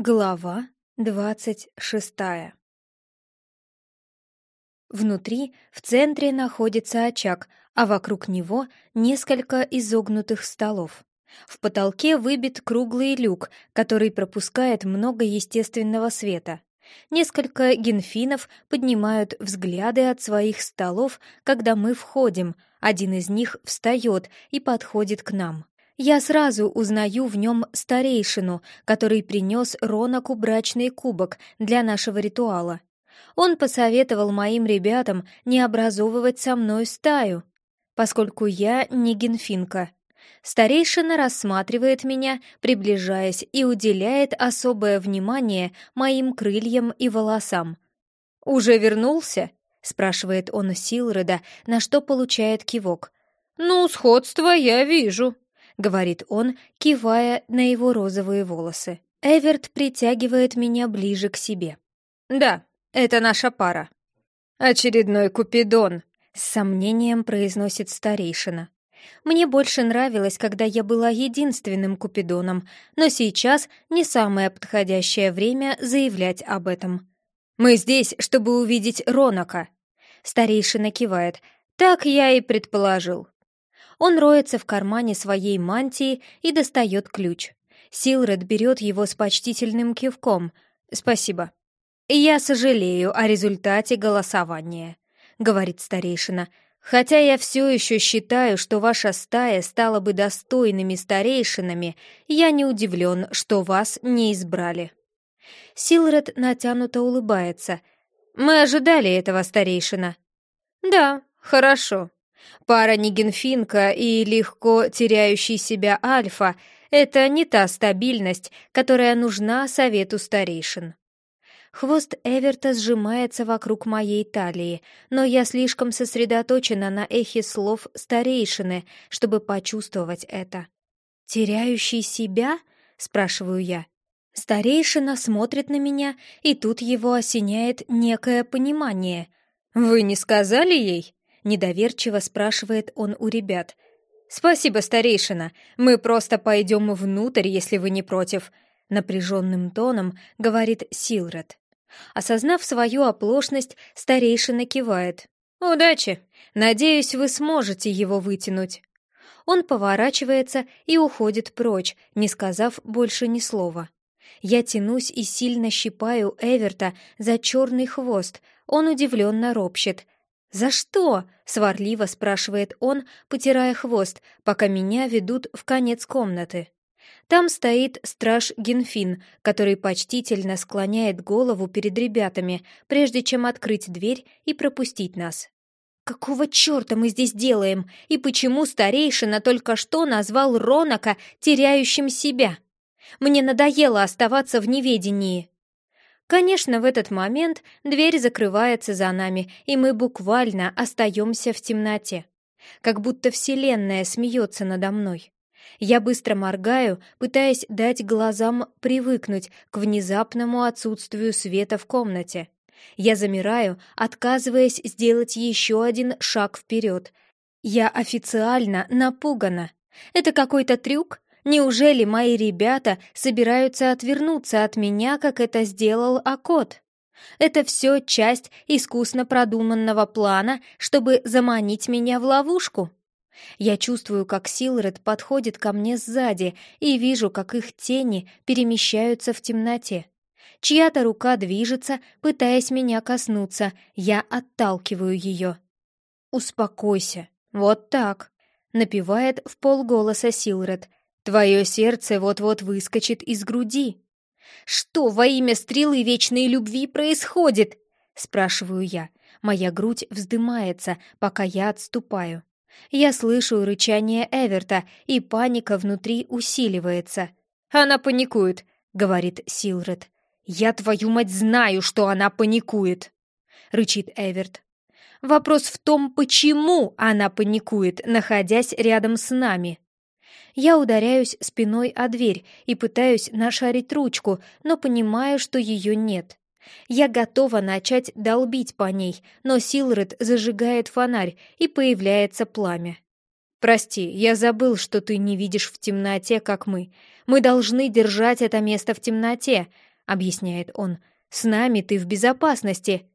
Глава двадцать шестая Внутри, в центре, находится очаг, а вокруг него несколько изогнутых столов. В потолке выбит круглый люк, который пропускает много естественного света. Несколько генфинов поднимают взгляды от своих столов, когда мы входим. Один из них встает и подходит к нам. Я сразу узнаю в нем старейшину, который принес Ронаку брачный кубок для нашего ритуала. Он посоветовал моим ребятам не образовывать со мной стаю, поскольку я не генфинка. Старейшина рассматривает меня, приближаясь, и уделяет особое внимание моим крыльям и волосам. «Уже вернулся?» — спрашивает он Силреда, на что получает кивок. «Ну, сходство я вижу», — говорит он, кивая на его розовые волосы. Эверт притягивает меня ближе к себе. «Да, это наша пара». «Очередной Купидон», — с сомнением произносит старейшина. Мне больше нравилось, когда я была единственным Купидоном, но сейчас не самое подходящее время заявлять об этом. «Мы здесь, чтобы увидеть Ронака», — старейшина кивает. «Так я и предположил». Он роется в кармане своей мантии и достает ключ. Силред берет его с почтительным кивком. «Спасибо». «Я сожалею о результате голосования», — говорит старейшина. «Хотя я все еще считаю, что ваша стая стала бы достойными старейшинами, я не удивлен, что вас не избрали». Силред натянуто улыбается. «Мы ожидали этого, старейшина». «Да, хорошо», Пара Нигенфинка и легко теряющий себя Альфа — это не та стабильность, которая нужна совету старейшин. Хвост Эверта сжимается вокруг моей талии, но я слишком сосредоточена на эхе слов старейшины, чтобы почувствовать это. «Теряющий себя?» — спрашиваю я. Старейшина смотрит на меня, и тут его осеняет некое понимание. «Вы не сказали ей?» Недоверчиво спрашивает он у ребят. «Спасибо, старейшина. Мы просто пойдем внутрь, если вы не против», — напряженным тоном говорит Силред. Осознав свою оплошность, старейшина кивает. «Удачи! Надеюсь, вы сможете его вытянуть». Он поворачивается и уходит прочь, не сказав больше ни слова. Я тянусь и сильно щипаю Эверта за черный хвост. Он удивленно ропщет — «За что?» — сварливо спрашивает он, потирая хвост, пока меня ведут в конец комнаты. Там стоит страж Генфин, который почтительно склоняет голову перед ребятами, прежде чем открыть дверь и пропустить нас. «Какого черта мы здесь делаем? И почему старейшина только что назвал Ронака теряющим себя? Мне надоело оставаться в неведении». Конечно, в этот момент дверь закрывается за нами, и мы буквально остаемся в темноте. Как будто Вселенная смеется надо мной. Я быстро моргаю, пытаясь дать глазам привыкнуть к внезапному отсутствию света в комнате. Я замираю, отказываясь сделать еще один шаг вперед. Я официально напугана. Это какой-то трюк? Неужели мои ребята собираются отвернуться от меня, как это сделал Акот? Это все часть искусно продуманного плана, чтобы заманить меня в ловушку. Я чувствую, как Силред подходит ко мне сзади и вижу, как их тени перемещаются в темноте. Чья-то рука движется, пытаясь меня коснуться. Я отталкиваю ее. «Успокойся. Вот так», — напевает в полголоса Силред. Твое сердце вот-вот выскочит из груди. Что во имя стрелы вечной любви происходит? Спрашиваю я. Моя грудь вздымается, пока я отступаю. Я слышу рычание Эверта, и паника внутри усиливается. «Она паникует», — говорит Силред. «Я, твою мать, знаю, что она паникует», — рычит Эверт. «Вопрос в том, почему она паникует, находясь рядом с нами». Я ударяюсь спиной о дверь и пытаюсь нашарить ручку, но понимаю, что ее нет. Я готова начать долбить по ней, но Силред зажигает фонарь, и появляется пламя. «Прости, я забыл, что ты не видишь в темноте, как мы. Мы должны держать это место в темноте», объясняет он. «С нами ты в безопасности».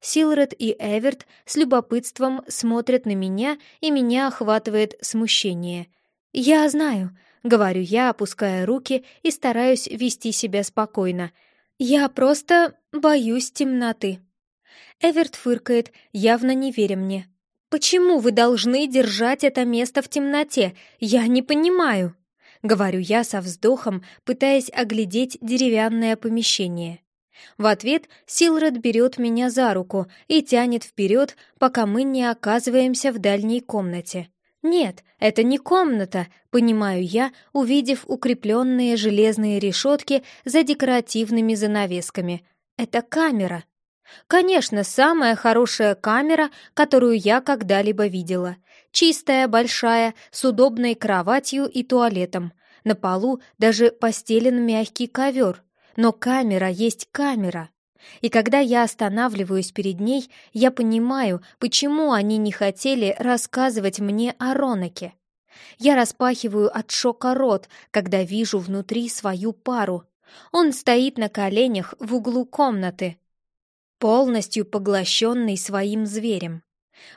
Силред и Эверт с любопытством смотрят на меня, и меня охватывает смущение. «Я знаю», — говорю я, опуская руки и стараюсь вести себя спокойно. «Я просто боюсь темноты». Эверт фыркает, явно не веря мне. «Почему вы должны держать это место в темноте? Я не понимаю», — говорю я со вздохом, пытаясь оглядеть деревянное помещение. В ответ Силред берет меня за руку и тянет вперед, пока мы не оказываемся в дальней комнате. Нет, это не комната, понимаю я, увидев укрепленные железные решетки за декоративными занавесками. Это камера. Конечно, самая хорошая камера, которую я когда-либо видела. Чистая, большая, с удобной кроватью и туалетом. На полу даже постелен мягкий ковер. Но камера есть камера. И когда я останавливаюсь перед ней, я понимаю, почему они не хотели рассказывать мне о Ронаке. Я распахиваю от шока рот, когда вижу внутри свою пару. Он стоит на коленях в углу комнаты, полностью поглощенный своим зверем.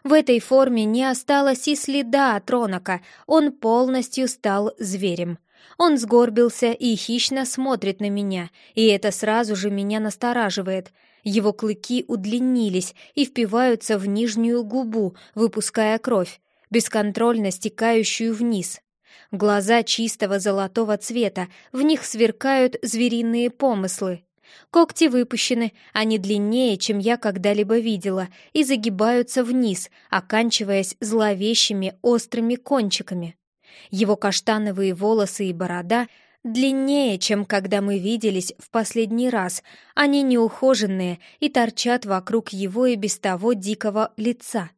В этой форме не осталось и следа от Ронака, он полностью стал зверем. Он сгорбился и хищно смотрит на меня, и это сразу же меня настораживает. Его клыки удлинились и впиваются в нижнюю губу, выпуская кровь, бесконтрольно стекающую вниз. Глаза чистого золотого цвета, в них сверкают звериные помыслы. Когти выпущены, они длиннее, чем я когда-либо видела, и загибаются вниз, оканчиваясь зловещими острыми кончиками. Его каштановые волосы и борода длиннее, чем когда мы виделись в последний раз. Они неухоженные и торчат вокруг его и без того дикого лица.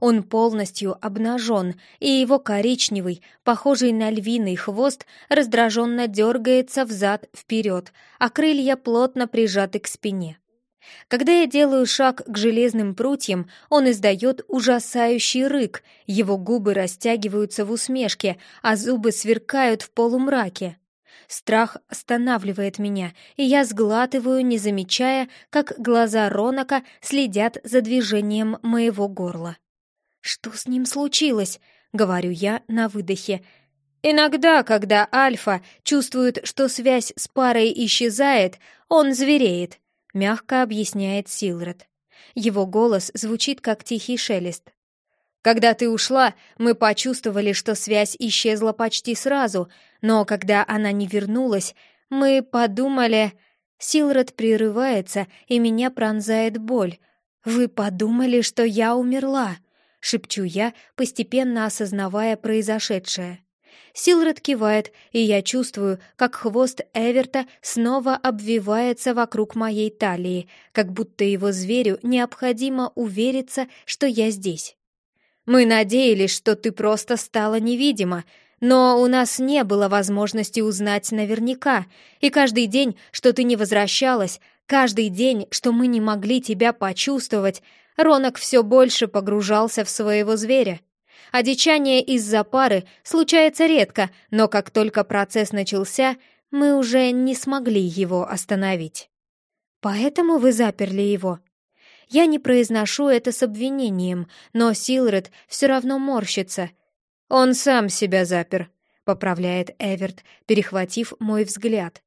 Он полностью обнажен, и его коричневый, похожий на львиный хвост, раздраженно дергается взад-вперед, а крылья плотно прижаты к спине. Когда я делаю шаг к железным прутьям, он издает ужасающий рык, его губы растягиваются в усмешке, а зубы сверкают в полумраке. Страх останавливает меня, и я сглатываю, не замечая, как глаза Ронака следят за движением моего горла. «Что с ним случилось?» — говорю я на выдохе. Иногда, когда Альфа чувствует, что связь с парой исчезает, он звереет, мягко объясняет Силред. Его голос звучит как тихий шелест. Когда ты ушла, мы почувствовали, что связь исчезла почти сразу, но когда она не вернулась, мы подумали... Силред прерывается, и меня пронзает боль. «Вы подумали, что я умерла?» — шепчу я, постепенно осознавая произошедшее. Силред кивает, и я чувствую, как хвост Эверта снова обвивается вокруг моей талии, как будто его зверю необходимо увериться, что я здесь. «Мы надеялись, что ты просто стала невидима, но у нас не было возможности узнать наверняка, и каждый день, что ты не возвращалась, каждый день, что мы не могли тебя почувствовать, Ронок все больше погружался в своего зверя. Одичание из-за пары случается редко, но как только процесс начался, мы уже не смогли его остановить. Поэтому вы заперли его. Я не произношу это с обвинением, но Силред все равно морщится. Он сам себя запер, поправляет Эверт, перехватив мой взгляд.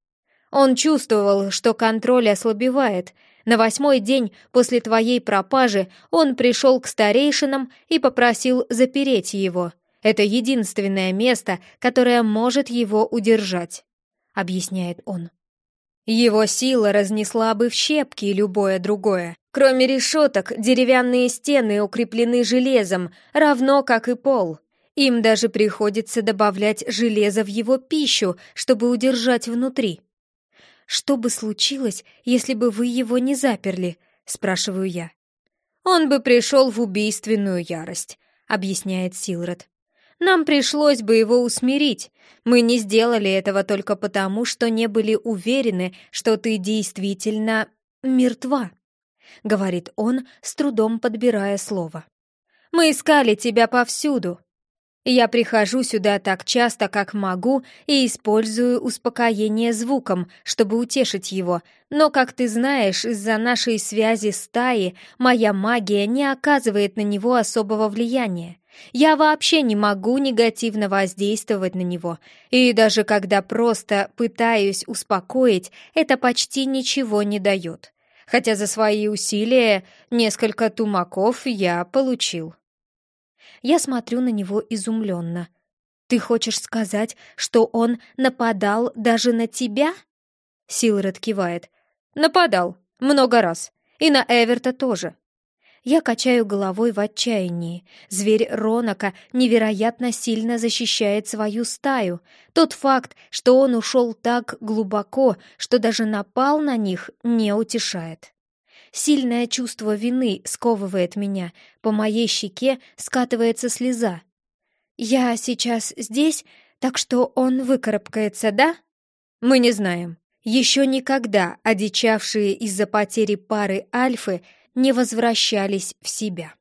Он чувствовал, что контроль ослабевает, на восьмой день после твоей пропажи он пришел к старейшинам и попросил запереть его. Это единственное место, которое может его удержать», — объясняет он. Его сила разнесла бы в щепки любое другое. Кроме решеток, деревянные стены укреплены железом, равно как и пол. Им даже приходится добавлять железо в его пищу, чтобы удержать внутри. «Что бы случилось, если бы вы его не заперли?» — спрашиваю я. «Он бы пришел в убийственную ярость», — объясняет Силред. «Нам пришлось бы его усмирить. Мы не сделали этого только потому, что не были уверены, что ты действительно мертва», — говорит он, с трудом подбирая слово. «Мы искали тебя повсюду». Я прихожу сюда так часто, как могу, и использую успокоение звуком, чтобы утешить его, но, как ты знаешь, из-за нашей связи стаи моя магия не оказывает на него особого влияния. Я вообще не могу негативно воздействовать на него, и даже когда просто пытаюсь успокоить, это почти ничего не дает. Хотя за свои усилия несколько тумаков я получил. Я смотрю на него изумленно. «Ты хочешь сказать, что он нападал даже на тебя?» Силред кивает. «Нападал. Много раз. И на Эверта тоже. Я качаю головой в отчаянии. Зверь Ронака невероятно сильно защищает свою стаю. Тот факт, что он ушел так глубоко, что даже напал на них, не утешает. Сильное чувство вины сковывает меня, по моей щеке скатывается слеза. «Я сейчас здесь, так что он выкарабкается, да?» «Мы не знаем. Еще никогда одичавшие из-за потери пары Альфы не возвращались в себя.